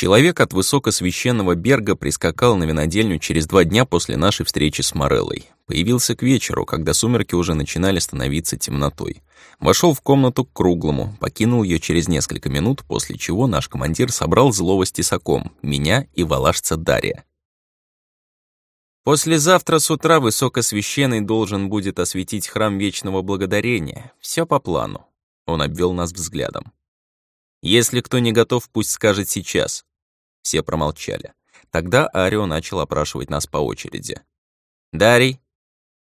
Человек от высокосвященного Берга прискакал на винодельню через два дня после нашей встречи с Мореллой. Появился к вечеру, когда сумерки уже начинали становиться темнотой. Вошел в комнату к круглому, покинул ее через несколько минут, после чего наш командир собрал злого с тесаком, меня и валашца Дарья. Послезавтра с утра Высокосвященный должен будет осветить храм Вечного Благодарения. Все по плану. Он обвел нас взглядом. Если кто не готов, пусть скажет сейчас. Все промолчали. Тогда Арио начал опрашивать нас по очереди. «Дарий?»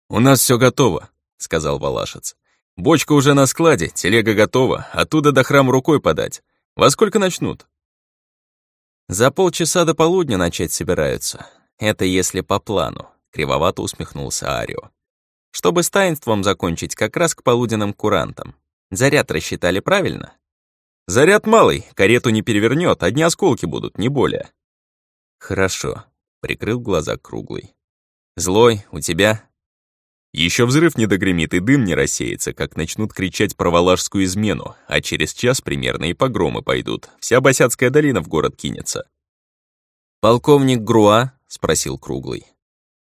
«У нас все готово», — сказал Валашец. «Бочка уже на складе, телега готова, оттуда до храма рукой подать. Во сколько начнут?» «За полчаса до полудня начать собираются. Это если по плану», — кривовато усмехнулся Арио. «Чтобы с таинством закончить как раз к полуденным курантам. Заряд рассчитали правильно?» «Заряд малый, карету не перевернет, одни осколки будут, не более». «Хорошо», — прикрыл глаза круглый. «Злой, у тебя?» Еще взрыв не догремит и дым не рассеется, как начнут кричать про валашскую измену, а через час примерно и погромы пойдут. Вся Босяцкая долина в город кинется. «Полковник Груа?» — спросил Круглый.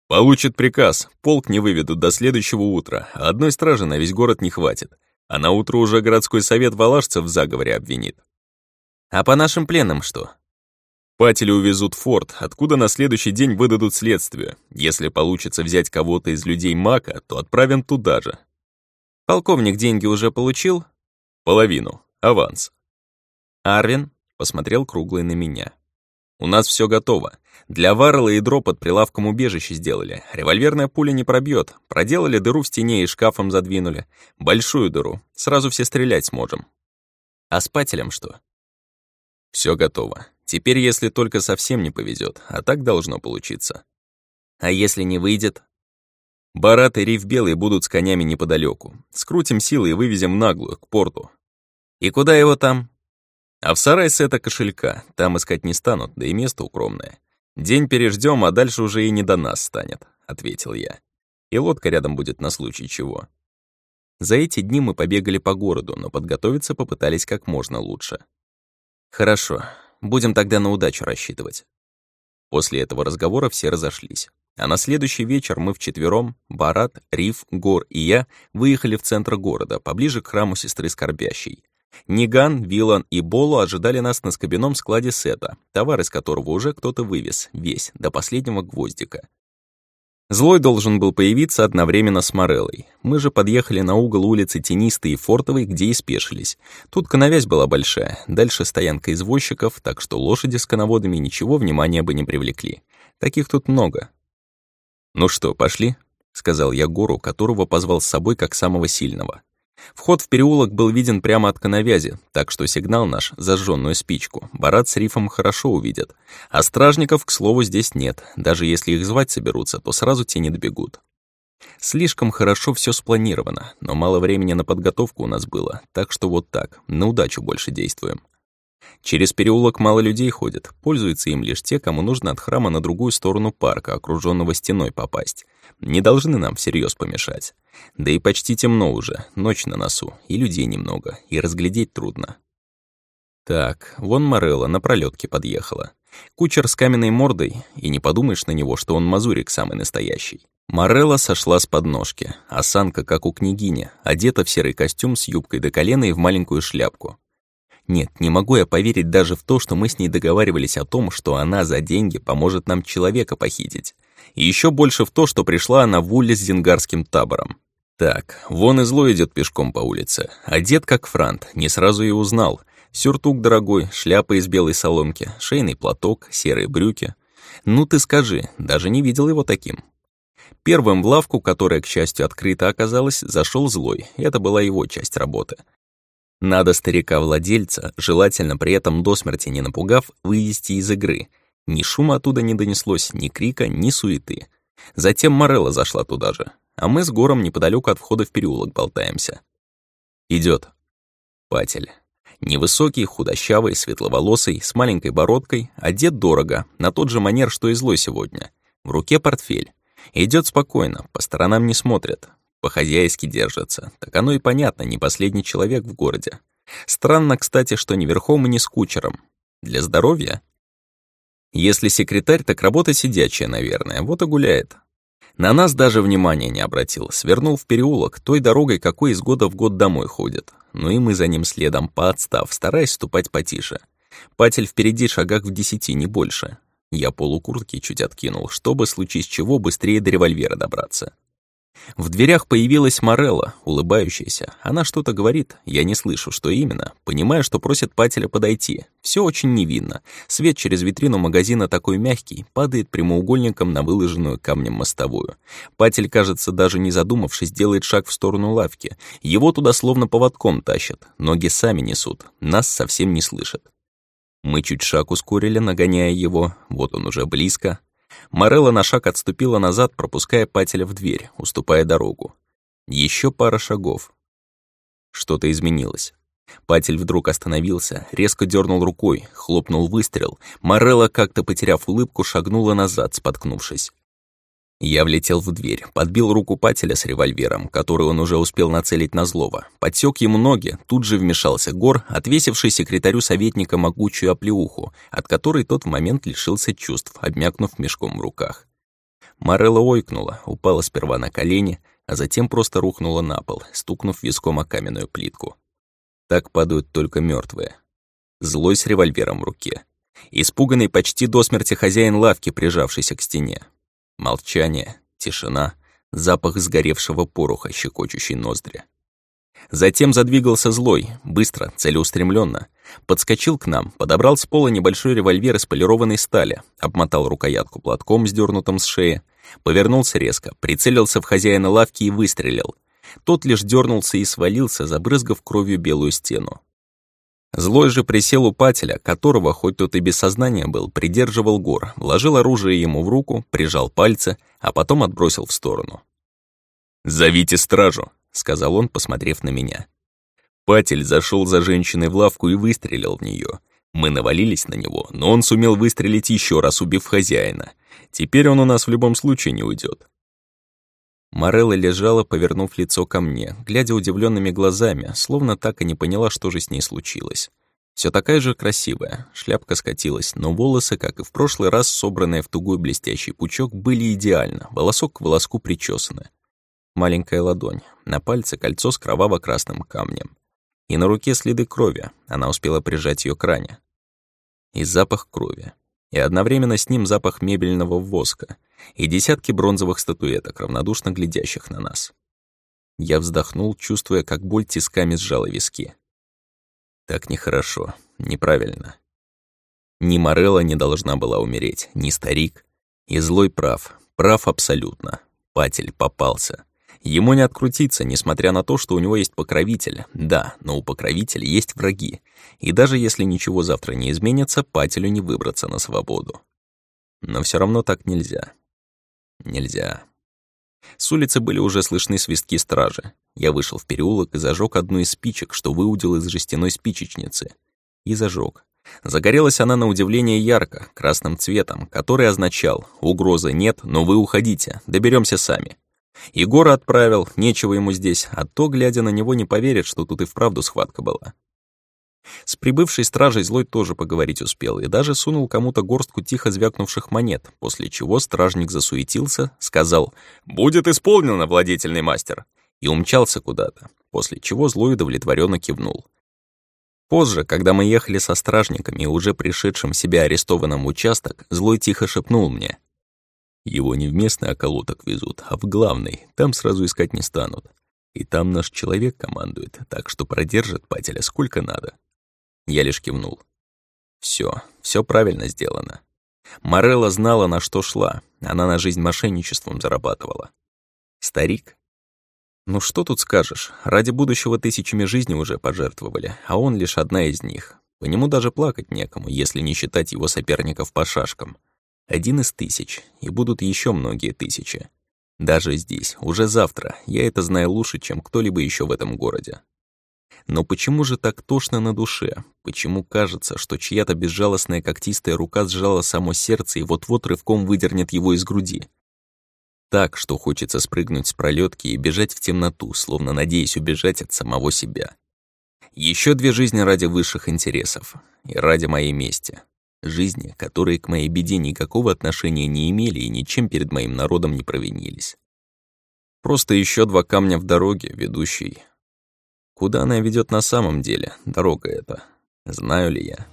«Получит приказ. Полк не выведут до следующего утра, а одной стражи на весь город не хватит. А на утро уже городской совет валашцев в заговоре обвинит. А по нашим пленным что? Патели увезут в форт, откуда на следующий день выдадут следствие. Если получится взять кого-то из людей Мака, то отправим туда же. Полковник деньги уже получил? Половину. Аванс. Арвин посмотрел круглый на меня. У нас все готово. Для Варрелла ядро под прилавком убежище сделали. Револьверная пуля не пробьет. Проделали дыру в стене и шкафом задвинули. Большую дыру. Сразу все стрелять сможем. А с пателем что? Все готово. Теперь, если только совсем не повезет, а так должно получиться. А если не выйдет? Барат и Риф Белый будут с конями неподалеку. Скрутим силы и вывезем наглую, к порту. И куда его там? А в сарай с это кошелька, там искать не станут, да и место укромное. День переждем, а дальше уже и не до нас станет, ответил я. И лодка рядом будет на случай чего. За эти дни мы побегали по городу, но подготовиться попытались как можно лучше. Хорошо, будем тогда на удачу рассчитывать. После этого разговора все разошлись. А на следующий вечер мы вчетвером, Барат, Риф, Гор и я, выехали в центр города, поближе к храму сестры Скорбящей. Ниган, Вилан и Болу ожидали нас на скобяном складе сета, товар из которого уже кто-то вывез, весь, до последнего гвоздика. Злой должен был появиться одновременно с Мореллой. Мы же подъехали на угол улицы Тенистой и Фортовой, где и спешились. Тут коновязь была большая, дальше стоянка извозчиков, так что лошади с коноводами ничего внимания бы не привлекли. Таких тут много. «Ну что, пошли?» — сказал я Гору, которого позвал с собой как самого сильного. Вход в переулок был виден прямо от коновязи, так что сигнал наш, зажженную спичку, Барат с Рифом хорошо увидят. А стражников, к слову, здесь нет. Даже если их звать соберутся, то сразу те не добегут. Слишком хорошо все спланировано, но мало времени на подготовку у нас было, так что вот так, на удачу больше действуем. Через переулок мало людей ходит, пользуются им лишь те, кому нужно от храма на другую сторону парка, окруженного стеной, попасть. Не должны нам всерьез помешать. Да и почти темно уже, ночь на носу, и людей немного, и разглядеть трудно. Так, вон Морелла на пролетке подъехала. Кучер с каменной мордой, и не подумаешь на него, что он мазурик самый настоящий. Морелла сошла с подножки, осанка, как у княгини, одета в серый костюм с юбкой до колена и в маленькую шляпку. Нет, не могу я поверить даже в то, что мы с ней договаривались о том, что она за деньги поможет нам человека похитить. И еще больше в то, что пришла она в уле с зингарским табором. Так, вон и зло идет пешком по улице. Одет как франт, не сразу и узнал. Сюртук дорогой, шляпа из белой соломки, шейный платок, серые брюки. Ну ты скажи, даже не видел его таким. Первым в лавку, которая, к счастью, открыта оказалась, зашел злой. Это была его часть работы. Надо старика-владельца, желательно при этом до смерти не напугав, вывести из игры. Ни шума оттуда не донеслось, ни крика, ни суеты. Затем Морелла зашла туда же, а мы с Гором неподалеку от входа в переулок болтаемся. Идет. Патель. Невысокий, худощавый, светловолосый, с маленькой бородкой, одет дорого, на тот же манер, что и злой сегодня. В руке портфель. Идет спокойно, по сторонам не смотрит, по-хозяйски держится. Так оно и понятно, не последний человек в городе. Странно, кстати, что ни верхом и ни с кучером. Для здоровья? Если секретарь, так работа сидячая, наверное, вот и гуляет. На нас даже внимания не обратил, свернул в переулок, той дорогой, какой из года в год домой ходит. Ну и мы за ним следом, поотстав, стараясь ступать потише. Патель впереди шагах в десяти, не больше. Я полукуртки чуть откинул, чтобы, случись чего, быстрее до револьвера добраться. В дверях появилась Морелла, улыбающаяся. Она что-то говорит, я не слышу, что именно. Понимаю, что просит Пателя подойти. Все очень невинно. Свет через витрину магазина такой мягкий, падает прямоугольником на выложенную камнем мостовую. Патель, кажется, даже не задумавшись, делает шаг в сторону лавки. Его туда словно поводком тащат. Ноги сами несут. Нас совсем не слышат. Мы чуть шаг ускорили, нагоняя его. Вот он уже близко. Морелла на шаг отступила назад, пропуская Пателя в дверь, уступая дорогу. Еще пара шагов. Что-то изменилось. Патель вдруг остановился, резко дернул рукой, хлопнул выстрел. Морелла, как-то потеряв улыбку, шагнула назад, споткнувшись. Я влетел в дверь, подбил руку Пателя с револьвером, который он уже успел нацелить на злого. Подсек ему ноги, тут же вмешался Гор, отвесивший секретарю советника могучую оплеуху, от которой тот в момент лишился чувств, обмякнув мешком в руках. Морелла ойкнула, упала сперва на колени, а затем просто рухнула на пол, стукнув виском о каменную плитку. Так падают только мертвые. Злой с револьвером в руке. Испуганный почти до смерти хозяин лавки, прижавшийся к стене. Молчание, тишина, запах сгоревшего пороха, щекочущий ноздри. Затем задвигался злой, быстро, целеустремленно, Подскочил к нам, подобрал с пола небольшой револьвер из полированной стали, обмотал рукоятку платком, сдернутым с шеи, повернулся резко, прицелился в хозяина лавки и выстрелил. Тот лишь дернулся и свалился, забрызгав кровью белую стену. Злой же присел у пателя, которого, хоть тот и без сознания был, придерживал гор, вложил оружие ему в руку, прижал пальцы, а потом отбросил в сторону. «Зовите стражу», — сказал он, посмотрев на меня. Патель зашел за женщиной в лавку и выстрелил в нее. Мы навалились на него, но он сумел выстрелить еще раз, убив хозяина. Теперь он у нас в любом случае не уйдет. Морелла лежала, повернув лицо ко мне, глядя удивленными глазами, словно так и не поняла, что же с ней случилось. Все такая же красивая, шляпка скатилась, но волосы, как и в прошлый раз, собранные в тугой блестящий пучок, были идеально, волосок к волоску причесаны. Маленькая ладонь, на пальце кольцо с кроваво-красным камнем. И на руке следы крови, она успела прижать ее к ране. И запах крови. И одновременно с ним запах мебельного воска — и десятки бронзовых статуэток, равнодушно глядящих на нас. Я вздохнул, чувствуя, как боль тисками сжала виски. Так нехорошо, неправильно. Ни Морелла не должна была умереть, ни старик. И злой прав, прав абсолютно. Патель попался. Ему не открутиться, несмотря на то, что у него есть покровитель. Да, но у покровителя есть враги. И даже если ничего завтра не изменится, Пателю не выбраться на свободу. Но все равно так нельзя. Нельзя. С улицы были уже слышны свистки стражи. Я вышел в переулок и зажег одну из спичек, что выудил из жестяной спичечницы. И зажег. Загорелась она на удивление ярко, красным цветом, который означал «Угрозы нет, но вы уходите, доберемся сами». Егора отправил, нечего ему здесь, а то, глядя на него, не поверит, что тут и вправду схватка была. С прибывшей стражей злой тоже поговорить успел и даже сунул кому-то горстку тихо звякнувших монет, после чего стражник засуетился, сказал «Будет исполнено, владетельный мастер!» и умчался куда-то, после чего злой удовлетворенно кивнул. Позже, когда мы ехали со стражниками и уже пришедшим себя арестованным участок, злой тихо шепнул мне «Его не в местный околоток везут, а в главный, там сразу искать не станут. И там наш человек командует, так что продержит пателя сколько надо». Я лишь кивнул. Все, все правильно сделано. Морелла знала, на что шла. Она на жизнь мошенничеством зарабатывала. Старик? Ну что тут скажешь, ради будущего тысячами жизней уже пожертвовали, а он лишь одна из них. По нему даже плакать некому, если не считать его соперников по шашкам. Один из тысяч, и будут еще многие тысячи. Даже здесь, уже завтра, я это знаю лучше, чем кто-либо еще в этом городе. Но почему же так тошно на душе? Почему кажется, что чья-то безжалостная когтистая рука сжала само сердце и вот-вот рывком выдернет его из груди? Так, что хочется спрыгнуть с пролетки и бежать в темноту, словно надеясь убежать от самого себя. Еще две жизни ради высших интересов и ради моей мести. Жизни, которые к моей беде никакого отношения не имели и ничем перед моим народом не провинились. Просто еще два камня в дороге, ведущей. Куда она ведет на самом деле, дорога эта? Знаю ли я?